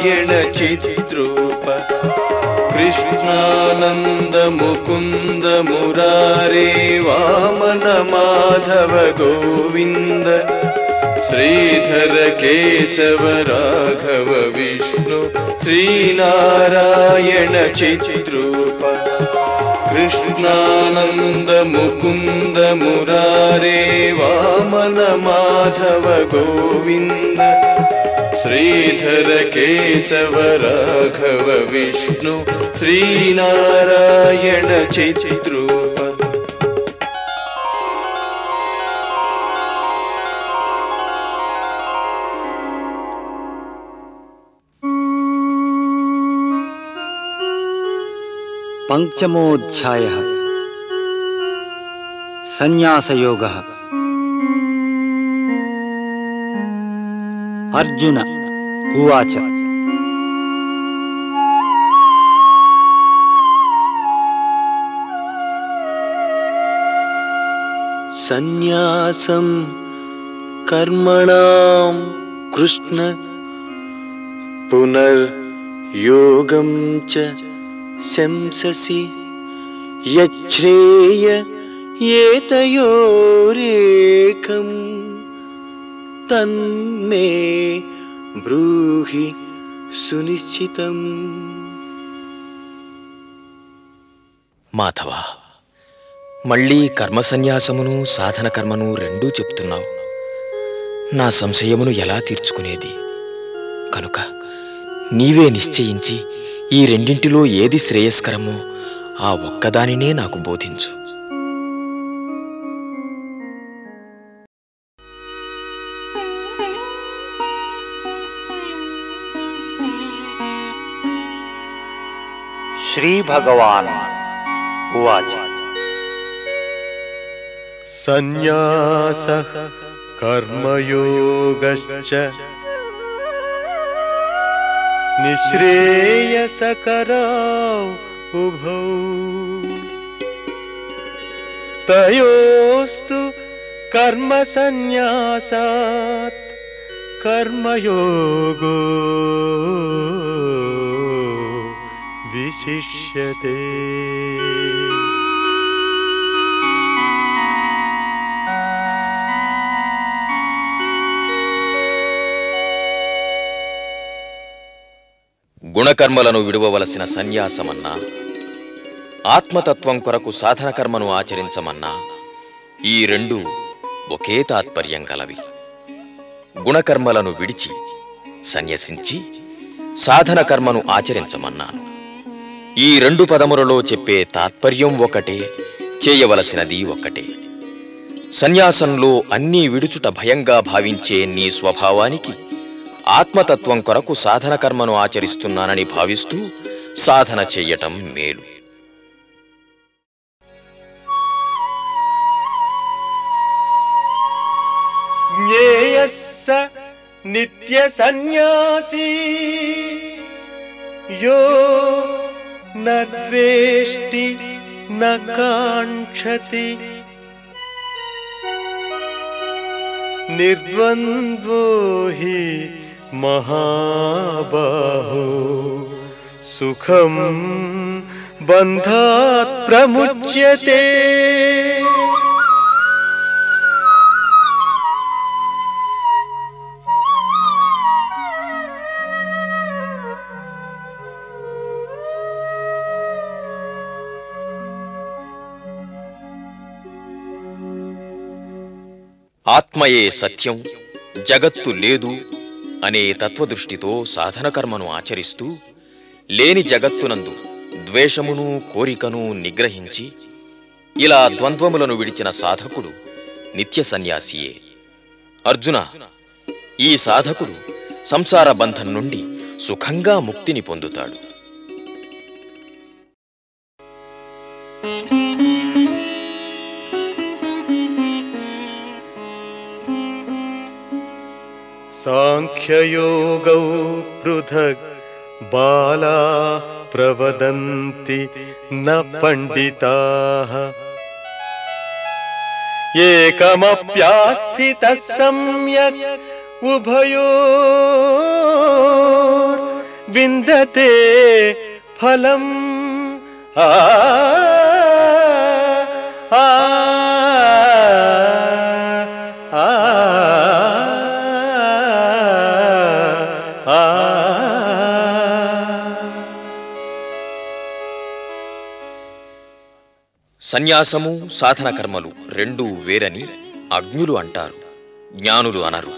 नारायण चैचिद्रूप कृष्णानन्द मुकुन्द मुरारे वामन माधव गोविन्द। श्रीधर केशव राघव विष्णु। श्रीनारायण चैच्रूप कृष्णानन्द मुकुन्द मुरारे वामन माधव गोविन्द। श्रीधर केशव राघव विष्णु श्रीनारायण चित्रूप पञ्चमोऽध्यायः सन्न्यासयोगः। അർജുന ഉവാച. സന്യാസം കർമ്മണാം കൃഷ്ണ പുനർയോഗം ച ശംസസി യശ്രേയ ഏതയോരേകം తన్మే బ్రూహి సునిశ్చితం. మాధవ మళ్ళీ కర్మ సన్యాసమును సాధన కర్మను రెండూ చెప్తున్నావు. నా సంశయమును ఎలా తీర్చుకునేది? కనుక నీవే నిశ్చయించి ఈ రెండింటిలో ఏది శ్రేయస్కరమో ఆ ఒక్కదానినే నాకు బోధించు. श्रीभगवान् उवाच। संन्यास निःश्रेयसकरौ उभौ। तयोस्तु कर्मसन्न्यासात् कर्मयोगो। కర్మయోగో గుణకర్మలను విడువవలసిన సన్యాసమన్నా ఆత్మతత్వం కొరకు సాధన కర్మను ఆచరించమన్నా ఈ రెండు ఒకే తాత్పర్యం గలవి. గుణకర్మలను విడిచి సన్యసించి సాధన కర్మను ఆచరించమన్నాను. ఈ రెండు పదములలో చెప్పే తాత్పర్యం ఒకటే చేయవలసినది ఒకటే. సన్యాసంలో అన్నీ విడుచుట భయంగా భావించే నీ స్వభావానికి ఆత్మతత్వం కొరకు సాధన కర్మను ఆచరిస్తున్నానని భావిస్తూ సాధన చెయ్యటం మేలు. జ్ఞేయస్స నిత్య సన్యాసీ యో न द्वेष्टि न काङ्क्षति। निर्द्वन्द्वो हि महाबाहो। सुखं बन्धात् प्रमुच्यते। ఆత్మయే సత్యం జగత్తు లేదు అనే తత్వదృష్టితో సాధనకర్మను ఆచరిస్తూ లేని జగత్తునందు ద్వేషమును కోరికను నిగ్రహించి ఇలా ద్వంద్వములను విడిచిన సాధకుడు నిత్య సన్యాసియే. అర్జున ఈ సాధకుడు సంసార బంధం నుండి సుఖంగా ముక్తిని పొందుతాడు. साङ्ख्ययोगौ पृथक् बाला प्रवदन्ति न पण्डिताः। एकमप्यास्थितः सम्यक् उभयो विन्दते फलम्। आ, आ। సన్యాసము సాధన కర్మలు రెండూ వేరని అజ్ఞులు అంటారు జ్ఞానులు అనరు.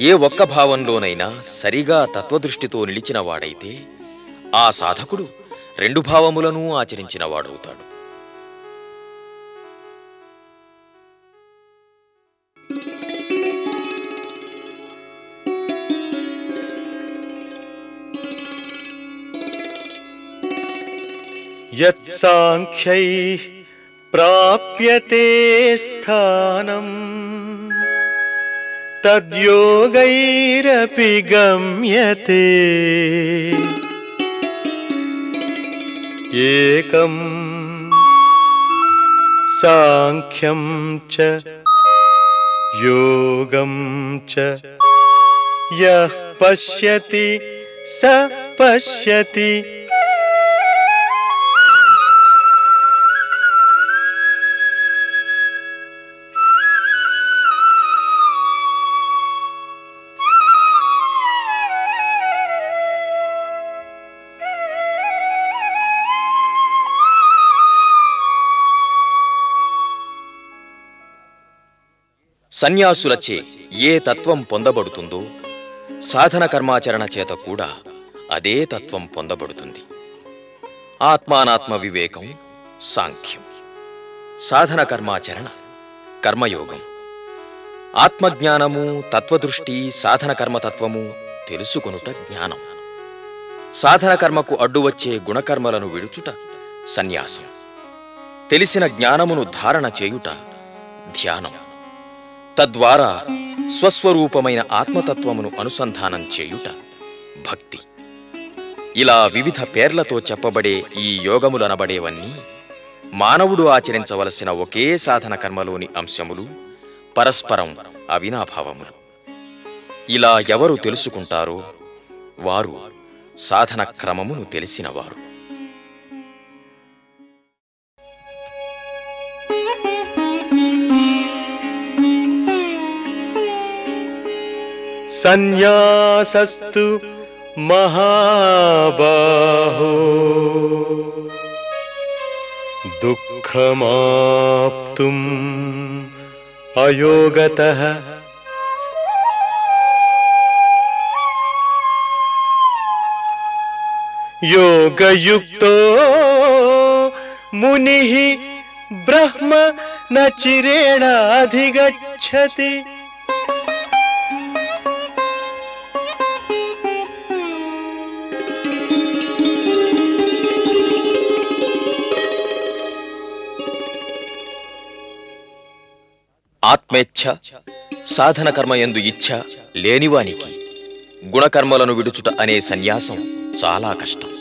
ఏ ఒక్క భావంలోనైనా సరిగా తత్వదృష్టితో నిలిచిన వాడైతే ఆ సాధకుడు రెండు భావములను ఆచరించిన यत्साङ्ख्यैः प्राप्यते स्थानम्। तद्योगैरपि गम्यते। एकम् साङ्ख्यं च योगं च। यः पश्यति स पश्यति సన్యాసులచే ఏ తత్వం పొందబడుతుందో సాధన కర్మాచరణ చేత కూడా అదే తత్వం పొందబడుతుంది. ఆత్మానాత్మ వివేకం సాంఖ్యం. సాధన కర్మాచరణ కర్మయోగం. ఆత్మజ్ఞానము తత్వదృష్టి సాధన కర్మతత్వము తెలుసుకొనుట జ్ఞానం. సాధన కర్మకు అడ్డువచ్చే గుణకర్మలను విడుచుట సన్యాసం. తెలిసిన జ్ఞానమును ధారణ చేయుట ధ్యానం. తద్వారా స్వస్వరూపమైన ఆత్మతత్వమును అనుసంధానం చేయుట భక్తి. ఇలా వివిధ పేర్లతో చెప్పబడే ఈ యోగములనబడేవన్నీ మానవుడు ఆచరించవలసిన ఒకే సాధన కర్మలోని అంశములు పరస్పరం అవినాభావములు. ఇలా ఎవరు తెలుసుకుంటారో వారు సాధన క్రమమును తెలిసినవారు. संन्यासस्तु महाबाहो। दुःखमाप्तुम् अयोगतः। योगयुक्तो मुनिः ब्रह्म न चिरेणाधिगच्छति। ఆత్మేచ్ఛ సాధన కర్మ ఎందు ఇచ్ఛ లేనివానికి గుణకర్మలను విడుచుట అనే సన్యాసం చాలా కష్టం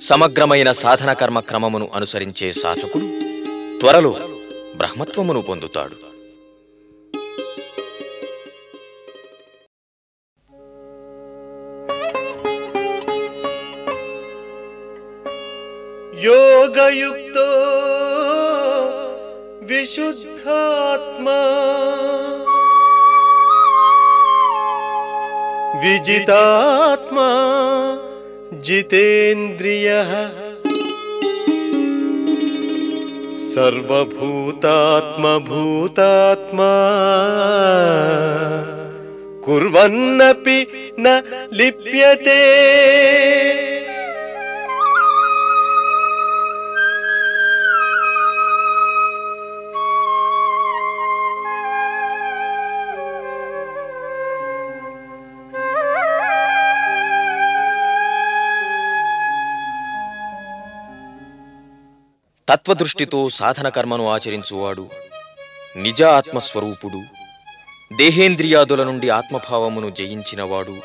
సమగ్రమైన సాధన కర్మ క్రమమును అనుసరించే సాధకుడు త్వరలో బ్రహ్మత్వమును పొందుతాడు योगयुक्तो विशुद्धात्मा। विजितात्मा जितेन्द्रियः। सर्वभूतात्मभूतात्मा। कुर्वन्नपि न लिप्यते తత్వదృష్టితో సాధన కర్మను ఆచరించువాడు నిజ ఆత్మస్వరూపుడు దేహేంద్రియాదుల నుండి ఆత్మభావమును జయించినవాడు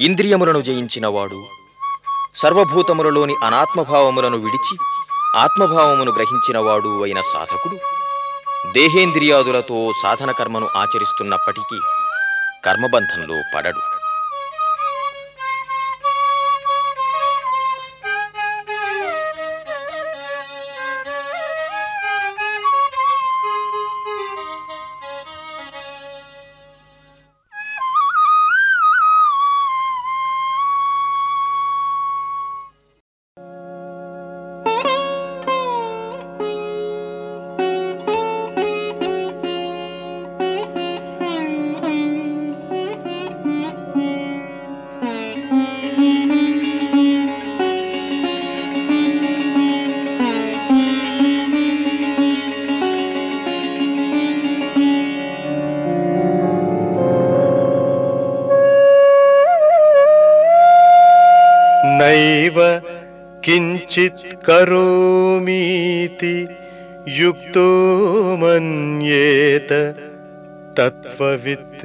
ఇంద్రియములను జయించినవాడు సర్వభూతములలోని అనాత్మభావములను విడిచి ఆత్మభావమును గ్రహించినవాడు అయిన సాధకుడు. దేహేంద్రియాదులతో సాధన కర్మను ఆచరిస్తున్నప్పటికీ కర్మబంధంలో పడడు. नैव किञ्चित् करोमीति युक्तो मन्येत तत्त्ववित्।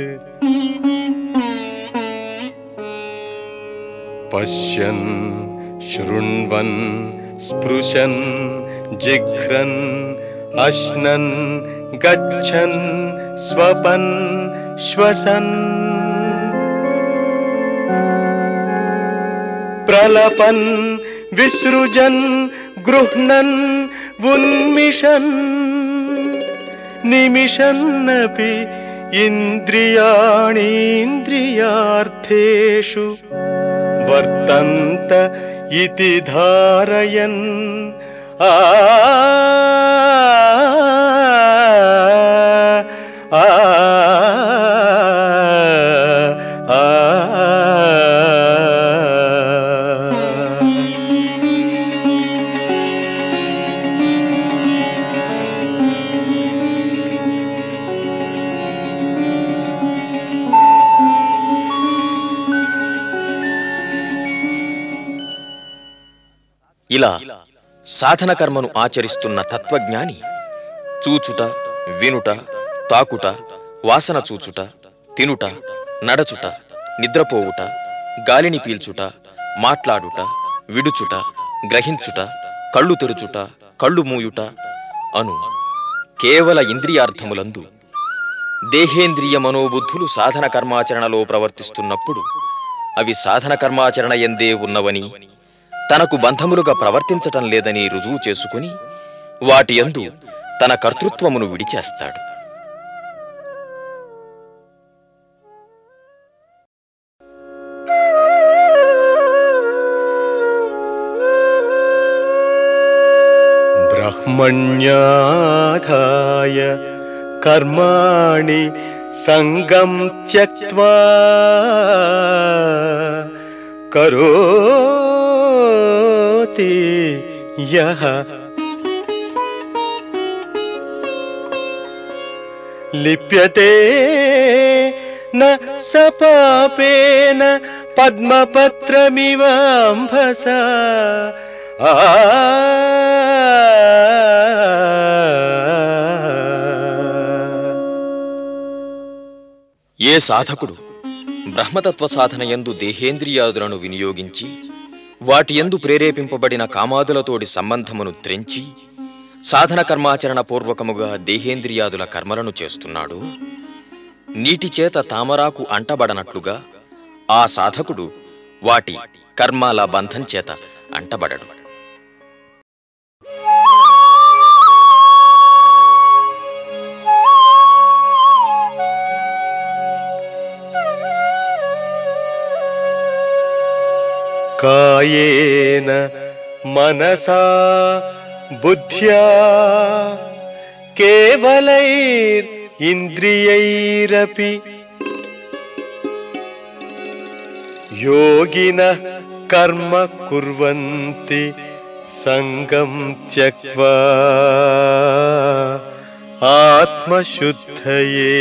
पश्यन् शृण्वन् स्पृशन् जिघ्रन् अश्नन् गच्छन् स्वपन् श्वसन्। लपन् विसृजन् गृह्णन् उन्मिषन्। निमिषन्नपि इन्द्रियाणीन्द्रियार्थेषु वर्तन्त इति धारयन्। आ ఇలా సాధన కర్మను ఆచరిస్తున్న తత్వజ్ఞాని చూచుట వినుట తాకుట వాసన చూచుట తినుట నడచుట నిద్రపోవుట గాలిని పీల్చుట మాట్లాడుట విడుచుట గ్రహించుట కళ్ళు తెరుచుట కళ్ళు మూయుట అను కేవల ఇంద్రియార్థములందు దేహేంద్రియ మనోబుద్ధులు సాధన కర్మాచరణలో ప్రవర్తిస్తున్నప్పుడు అవి సాధన కర్మాచరణ ఎందే ఉన్నవని తనకు బంధములుగా ప్రవర్తించటం లేదని రుజువు చేసుకుని వాటి యందు తన కర్తృత్వమును విడిచేస్తాడు. బ్రహ్మణ్యాధాయ కర్మాణి సంగం త్యక్వా కరో करोति यः लिप्यते न स पापेन पद्मपत्रमिवाम्भसा ఆ ఏ సాధకుడు బ్రహ్మతత్వ సాధన యందు దేహేంద్రియాదులను వినియోగించి వాటి యందు ప్రేరేపింపబడిన కామాదులతోడి సంబంధమును త్రెంచి సాధన కర్మాచరణ పూర్వకముగా దేహేంద్రియాదుల కర్మలను చేస్తున్నాడు. నీటి చేత తామరాకు అంటబడనట్లుగా ఆ సాధకుడు వాటి కర్మాల బంధం చేత అంటబడడు. कायेन मनसा बुद्ध्या केवलैरिन्द्रियैरपि योगिनः कर्म कुर्वन्ति सङ्गं त्यक्त्वा आत्मशुद्धये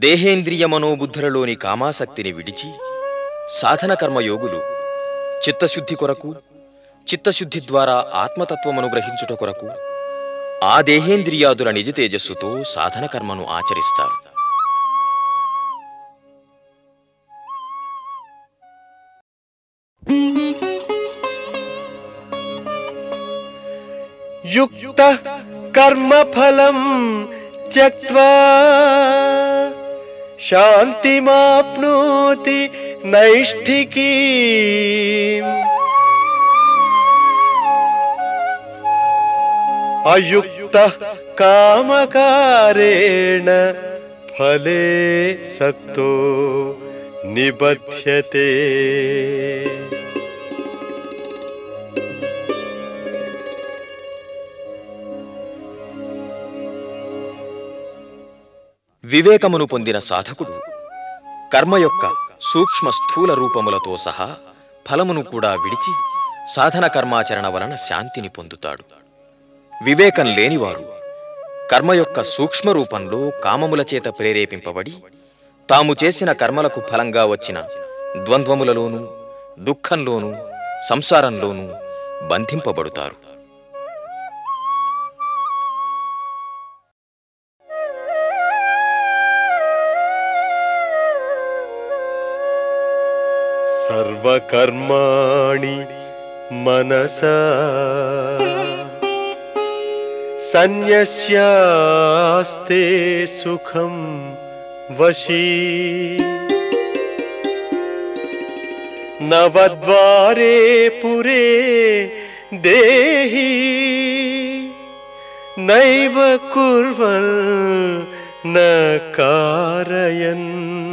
దేహేంద్రియ మనోబుద్ధులలోని కామాసక్తిని విడిచి సాధన కర్మయోగులు చిత్తశుద్ధి కొరకు చిత్తశుద్ధి ద్వారా ఆత్మతత్వమును గ్రహించుట కొరకు ఆ దేహేంద్రియాదుల నిజ తేజస్సుతో సాధన కర్మను ఆచరిస్తారు. యుక్త కర్మఫలం త్యక్వా शान्तिमाप्नोति नैष्ठिकी। अयुक्तः कामकारेण फले सक्तो निबध्यते। వివేకమును పొందిన సాధకుడు. కర్మ యొక్క సూక్ష్మ స్థూల రూపములతో సహా ఫలమును కూడా విడిచి సాధన కర్మాచరణ వలన శాంతిని పొందుతాడు. వివేకం లేనివారు కర్మ యొక్క సూక్ష్మ రూపంలో కామముల చేత ప్రేరేపింపబడి తాము చేసిన కర్మలకు ఫలంగా వచ్చిన ద్వంద్వములలోనూ దుఃఖంలోనూ సంసారంలోనూ బంధింపబడుతారు. सर्वकर्माणि मनसा। सन्न्यस्यास्ते सुखं वशी। नवद्वारे पुरे देहि। नैव कुर्वन् न कारयन्।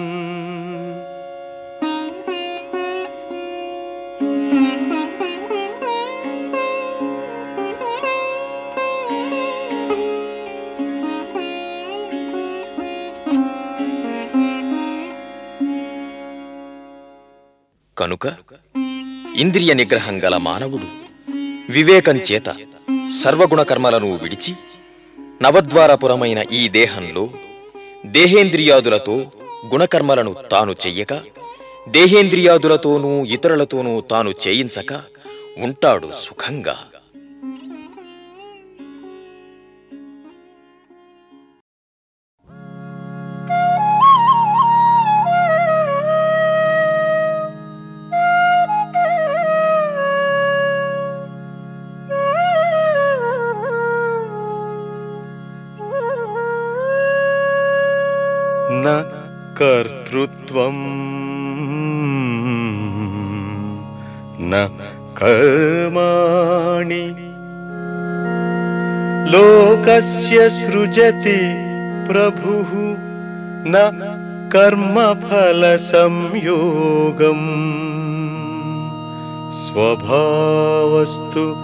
కనుక ఇంద్రియ నిగ్రహం గల మానవుడు వివేకం చేత సర్వగుణ కర్మలను విడిచి నవద్వారపురమైన ఈ దేహంలో దేహేంద్రియాదులతో గుణకర్మలను తాను చెయ్యక దేహేంద్రియాదులతోనూ ఇతరులతోనూ తాను చేయించక ఉంటాడు సుఖంగా. कर्तृत्वम्। न कर्माणि। लोकस्य सृजति प्रभुः। न कर्मफलसंयोगम्। स्वभावस्तु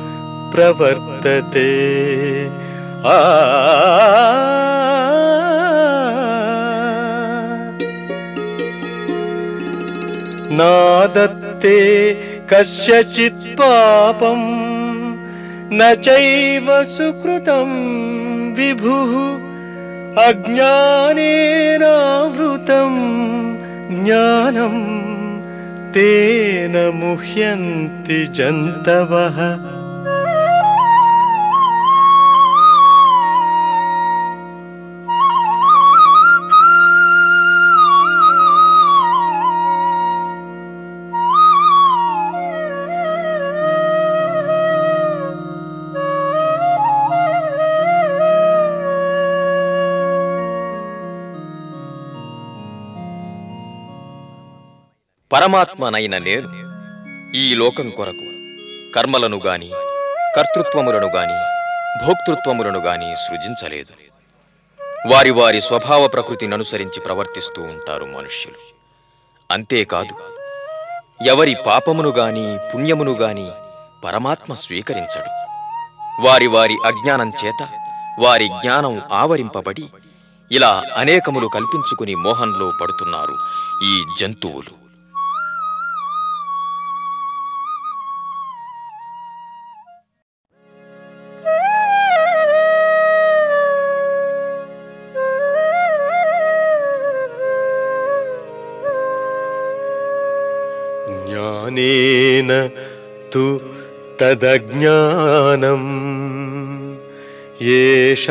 प्रवर्तते। आ नादत्ते कस्यचित् पापम् न चैव सुकृतं विभुः अज्ञानेनावृतं ज्ञानं तेन मुह्यन्ति जन्तवः పరమాత్మనైన నేను ఈ లోకం కొరకు కర్మలను గాని కర్తృత్వములను గాని భోక్తృత్వములను గాని సృజించలేదు. వారి వారి స్వభావ ప్రకృతిని అనుసరించి ప్రవర్తిస్తూ ఉంటారు మనుష్యులు. అంతేకాదు ఎవరి పాపమును గాని పుణ్యమును గాని పరమాత్మ స్వీకరించడు. వారి వారి అజ్ఞానం చేత వారి జ్ఞానం ఆవరింపబడి ఇలా అనేకములు కల్పించుకుని మోహంలో పడుతున్నారు ఈ జంతువులు. ज्ञानेन तु तदज्ञानम् एष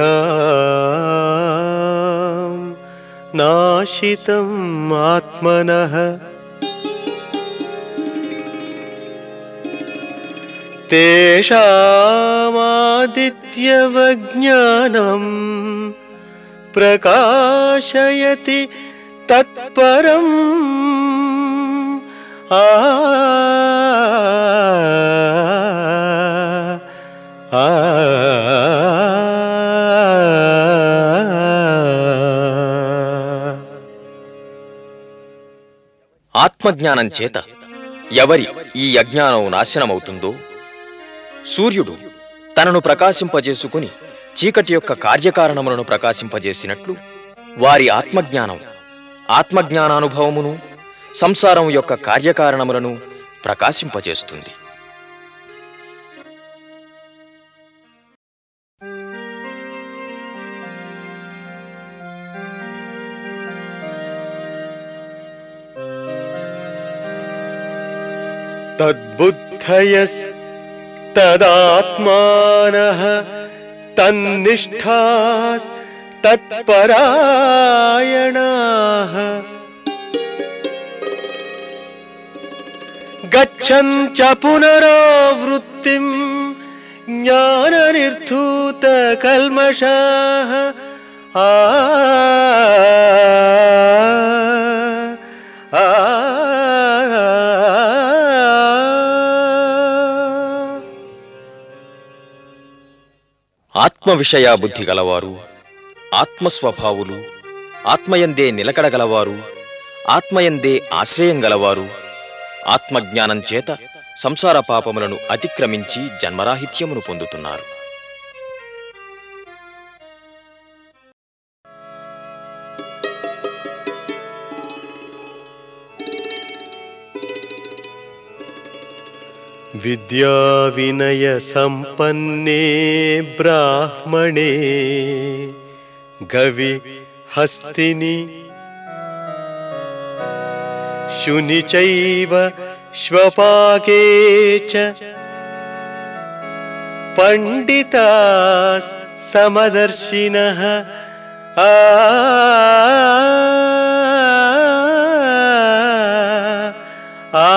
नाशितम् आत्मनः तेषामादित्यवज्ञानम् प्रकाशयति तत्परम् ఆత్మజ్ఞానం చేత ఎవరి ఈ అజ్ఞానం నాశనమవుతుందో సూర్యుడు తనను ప్రకాశింపజేసుకుని చీకటి యొక్క కార్యకారణములను ప్రకాశింపజేసినట్లు వారి ఆత్మజ్ఞానం ఆత్మజ్ఞానానుభవమును సంసారం యొక్క కార్యకారణములను ప్రకాశింపజేస్తుంది. తద్బుద్ధయస్తదాత్మానః తన్నిష్టాస్తత్పరాయణాः గచ్ఛంచంచ పునరావృత్తి జ్ఞాన నిర్ధూత కల్మషా ఆత్మ విషయ బుద్ధి గలవారు ఆత్మస్వభావులు ఆత్మయందే నిలకడగలవారు ఆత్మయందే ఆశ్రయం గలవారు ఆత్మజ్ఞానం చేత సంసార పాపములను అతిక్రమించి జన్మరాహిత్యమును పొందుతున్నారు. విద్యా వినయ సంపన్నే బ్రాహ్మణే గవి హస్తిని शुनि चैव श्वपाके च पण्डिता समदर्शिनः आ ఆ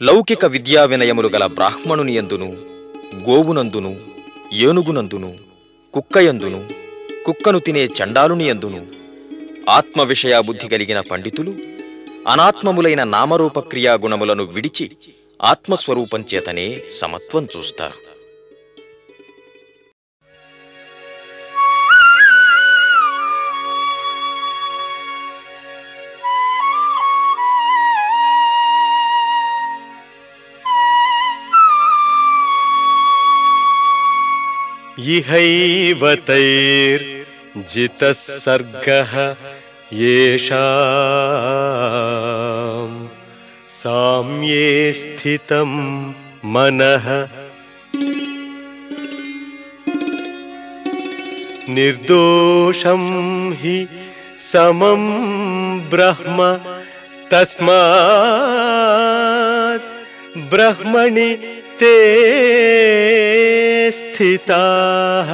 లౌకిక విద్యా వినయములు గల బ్రాహ్మణుని యందును గోవునందును ఏనుగునందును కుక్కయందును కుక్కను తినే చండాలుని యందును ఆత్మ విషయ బుద్ధి కలిగిన పండితులు అనాత్మములైన నామరూప క్రియా గుణములను విడిచి ఆత్మస్వరూపం చేతనే సమత్వం చూస్తారు इहैव तैर्जितः सर्गः येषां साम्ये स्थितं मनः निर्दोषं हि समं ब्रह्म तस्मात् ब्रह्मणि ते स्थिताः।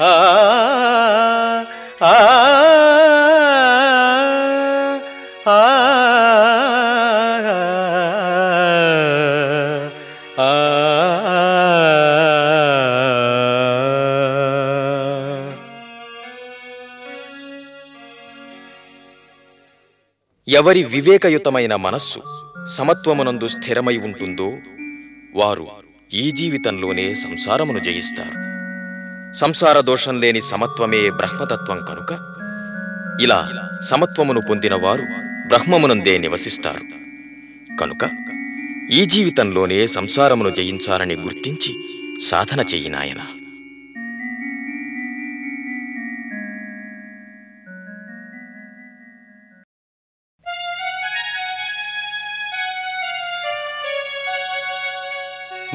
आ ఎవరి వివేకయుతమైన మనస్సు సమత్వమునందు స్థిరమై ఉంటుందో వారు ఈ జీవితంలోనే సంసారమును జయిస్తారు. సంసార దోషం లేని సమత్వమే బ్రహ్మతత్వం కనుక ఇలా సమత్వమును పొందినవారు బ్రహ్మమునందే నివసిస్తారు. కనుక ఈ జీవితంలోనే సంసారమును జయించాలని గుర్తించి సాధన చెయ్యి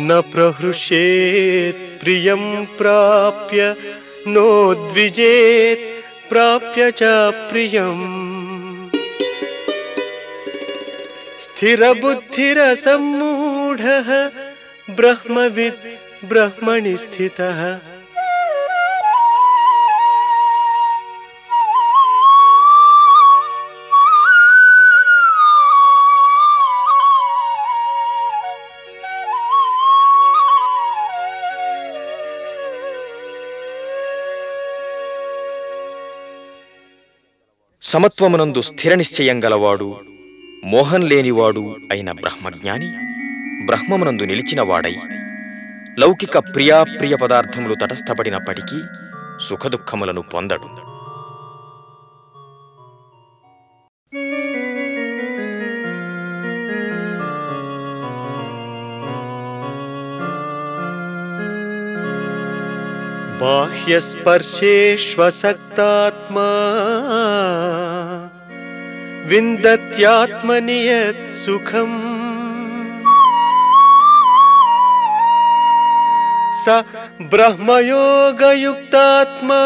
न प्रहृष्येत् प्रियं प्राप्य नोद्विजेत् प्राप्य च प्रियम्। स्थिरबुद्धिरसम्मूढः ब्रह्मविद् ब्रह्मणि स्थितः సమత్వమునందు స్థిర నిశ్చయం గలవాడు మోహం లేనివాడు అయిన బ్రహ్మజ్ఞాని బ్రహ్మమునందు నిలిచినవాడై లౌకిక ప్రియాప్రియ పదార్థములు తటస్థపడినప్పటికీ సుఖదుఖములను పొందడు. బాహ్యస్పర్శే శ్వసక్తాత్మా विन्दत्यात्मनि यत् सुखम् स ब्रह्मयोगयुक्तात्मा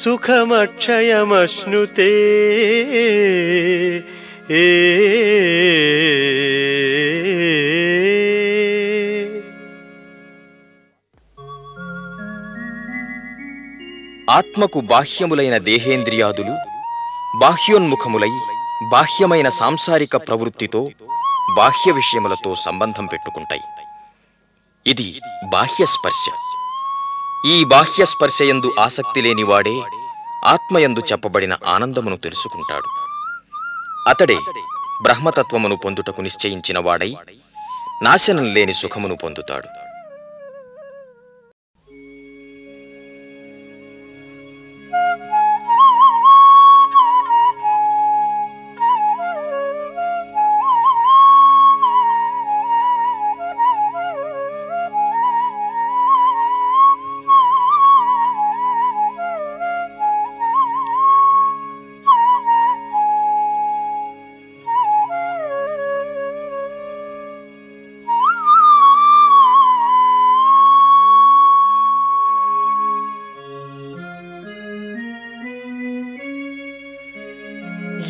सुखमक्षयमश्नुते ए ఆత్మకు బాహ్యములైన దేహేంద్రియాదులు బాహ్యోన్ముఖములై బాహ్యమైన సాంసారిక ప్రవృత్తితో బాహ్య విషయములతో సంబంధం పెట్టుకుంటాయి. ఇది బాహ్య స్పర్శ ఈ బాహ్య స్పర్శయందు ఆసక్తి లేనివాడే ఆత్మయందు చెప్పబడిన ఆనందమును తెలుసుకుంటాడు. అతడే బ్రహ్మతత్వమును పొందుటకు నిశ్చయించిన వాడై నాశనం లేని సుఖమును పొందుతాడు.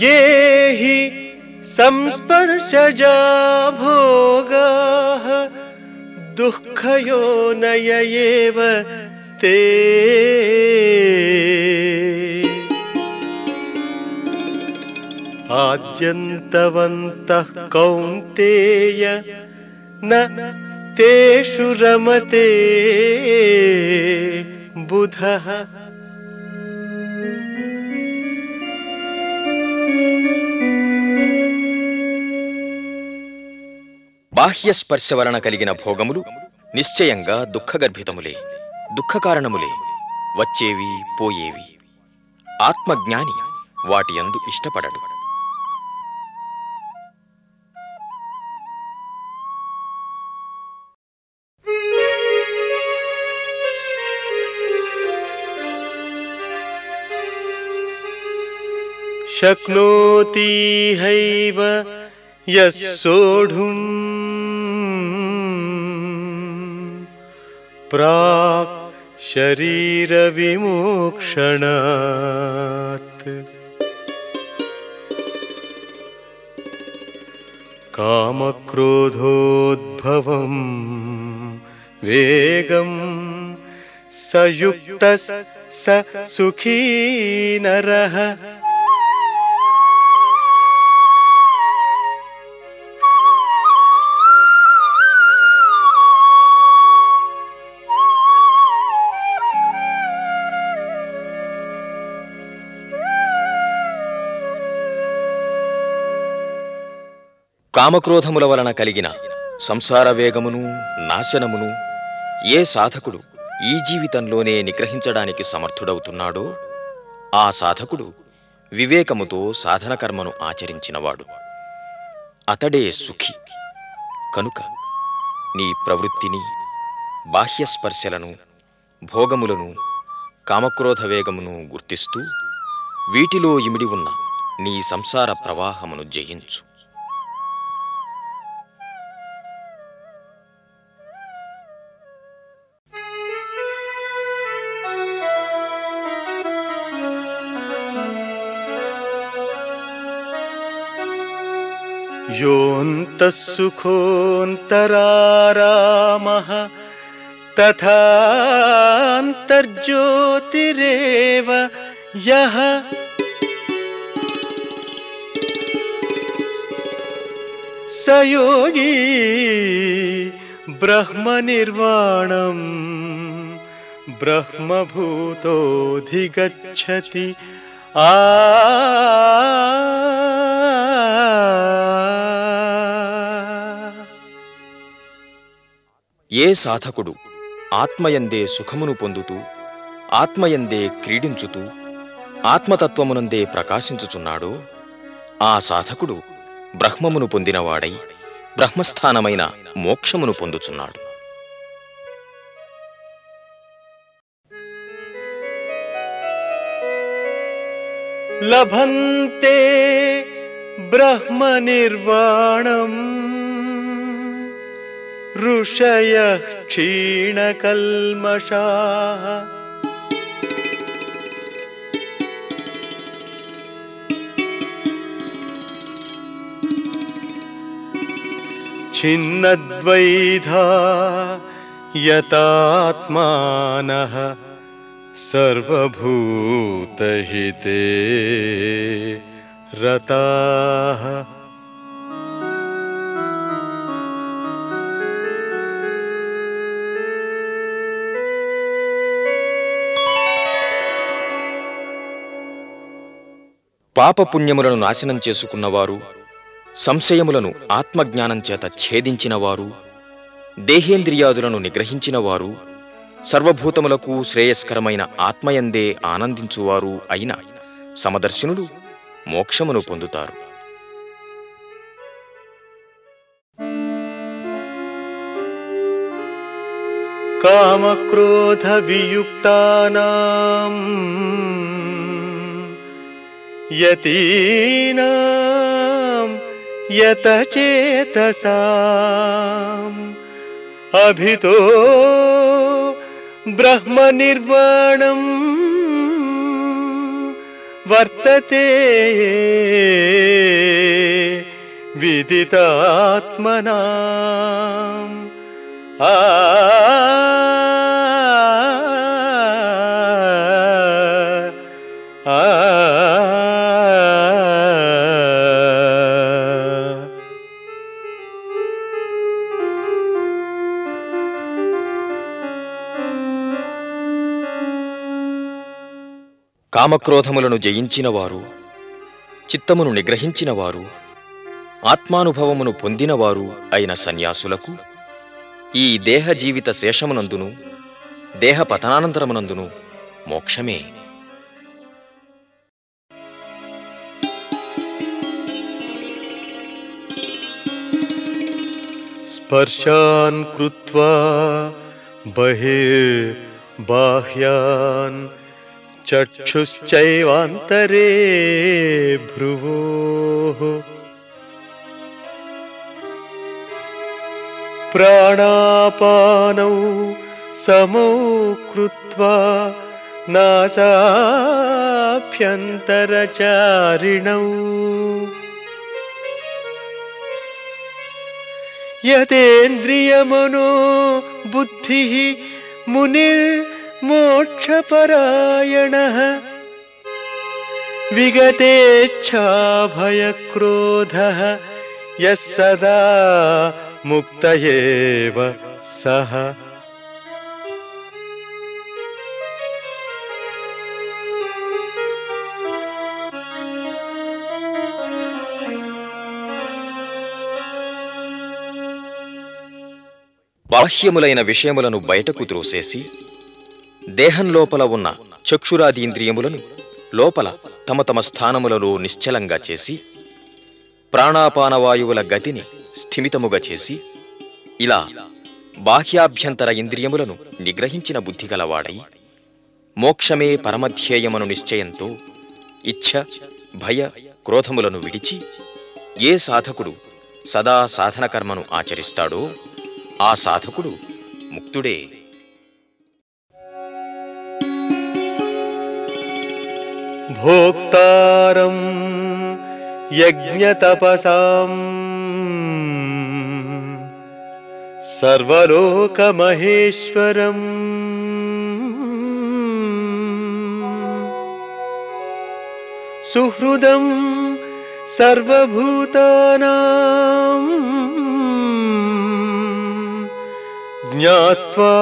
ये हि संस्पर्शजा भोगाः दुःखयोनय एव ते। आद्यन्तवन्तः कौन्तेय न तेषु रमते। बुधः బాహ్య స్పర్శ వలన కలిగిన భోగములు నిశ్చయంగా దుఃఖగర్భితములే దుఃఖకారణములే వచ్చేవి పోయేవి ఆత్మజ్ఞాని వాటి యందు ఇష్టపడడు शक्नोति हैव यः सोढुम् प्राक् शरीरविमोक्षणात्। कामक्रोधोद्भवम् वेगम् स युक्तः स सुखी नरः కామక్రోధముల వలన కలిగిన సంసార వేగమును నాశనమును ఏ సాధకుడు ఈ జీవితంలోనే నిగ్రహించడానికి సమర్థుడవుతున్నాడో ఆ సాధకుడు వివేకముతో సాధనకర్మను ఆచరించినవాడు. అతడే సుఖి. కనుక నీ ప్రవృత్తిని బాహ్యస్పర్శలను భోగములను కామక్రోధ వేగమును గుర్తిస్తూ వీటిలో ఇమిడి ఉన్న నీ సంసార ప్రవాహమును జయించు. योऽन्तः सुखोऽन्तरारामः तथान्तर्ज्योतिरेव यः स योगी ब्रह्मनिर्वाणम् ब्रह्मभूतोऽधिगच्छति। ఆ ఏ సాధకుడు ఆత్మయందే సుఖమును పొందుతూ ఆత్మయందే క్రీడించుతూ ఆత్మతత్వమునందే ప్రకాశించుచున్నాడో ఆ సాధకుడు బ్రహ్మమును పొందినవాడై బ్రహ్మస్థానమైన మోక్షమును పొందుచున్నాడు. లభంతే బ్రహ్మ నిర్వాణం ऋषयः क्षीणकल्मषाः। छिन्नद्वैधा यतात्मानः सर्वभूतहिते रताः। పాపపుణ్యములను నాశనం చేసుకున్నవారు సంశయములను ఆత్మజ్ఞానం చేత ఛేదించినవారు దేహేంద్రియాదులను నిగ్రహించినవారు సర్వభూతములకు శ్రేయస్కరమైన ఆత్మయందే ఆనందించువారు అయిన సమదర్శినులు మోక్షమును పొందుతారు. కామక్రోధ వియుక్తానాం यतीनां यतचेतसाम्। अभितो ब्रह्मनिर्वाणम् वर्तते विदितात्मनाम्। आ కామక్రోధములను జయించినవారు చిత్తమును నిగ్రహించినవారు ఆత్మానుభవమును పొందినవారు అయిన సన్యాసులకు ఈ దేహ జీవిత శేషమునందును దేహ పతనానంతరమునందును మోక్షమే स्पर्शान् कृत्वा बहिर्बाह्यान् चक्षुश्चैवान्तरे भ्रुवोः। प्राणापानौ समौ कृत्वा नासाभ्यन्तरचारिणौ। यतेन्द्रियमनो बुद्धिः मुनिर्मोक्षपरायणः विगतेच्छाभयक्रोधः यः सदा मुक्त एव सः బాహ్యములైన విషయములను బయటకు త్రోసేసి దేహం లోపల ఉన్న చక్షురాదీంద్రియములను లోపల తమ తమ స్థానములలో నిశ్చలంగా చేసి ప్రాణాపానవాయువుల గతిని స్థిమితముగా చేసి ఇలా బాహ్యాభ్యంతర ఇంద్రియములను నిగ్రహించిన బుద్ధి గలవాడై మోక్షమే పరమధ్యేయమను నిశ్చయంతో ఇచ్ఛ భయ క్రోధములను విడిచి ఏ సాధకుడు సదా సాధనకర్మను ఆచరిస్తాడో ఆ సాధకుడు ముక్తుడే. भोक्तारं यज्ञतपसाम्। सर्वलोकमहेश्वरम् सुहृदं सर्वभूताना। ज्ञात्वा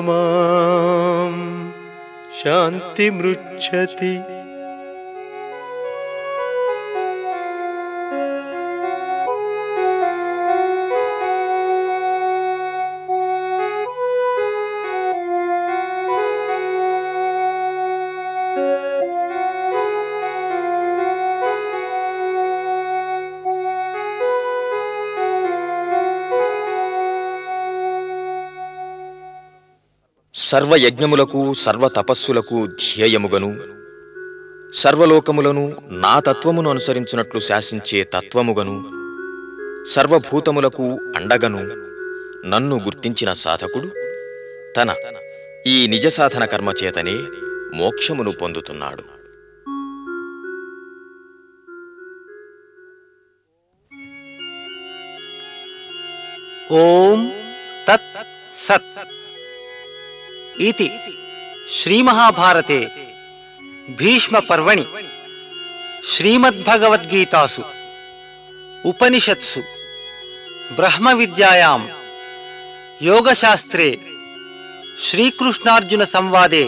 माम्। शान्तिमृच्छति। సర్వయజ్ఞములకు సర్వతపస్సులకు సర్వ తపస్సులకు ధ్యేయముగను. సర్వలోకములను నా తత్వమును అనుసరించున్నట్లు శాసించే తత్వముగను. సర్వభూతములకు అండగను. నన్ను గుర్తించిన సాధకుడు తన ఈ నిజ సాధన కర్మ చేతనే మోక్షమును పొందుతున్నాడు. ఓం తత్ సత్. इति श्रीमहाभारते भीष्मपर्वणि श्रीमद्भगवद्गीतासु उपनिषत्सु ब्रह्मविद्यायां योगशास्त्रे श्रीकृष्णार्जुनसंवादे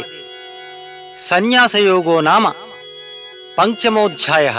सन्न्यासयोगो नाम पञ्चमोऽध्यायः